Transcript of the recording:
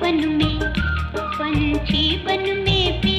बन में पंछी बन में भी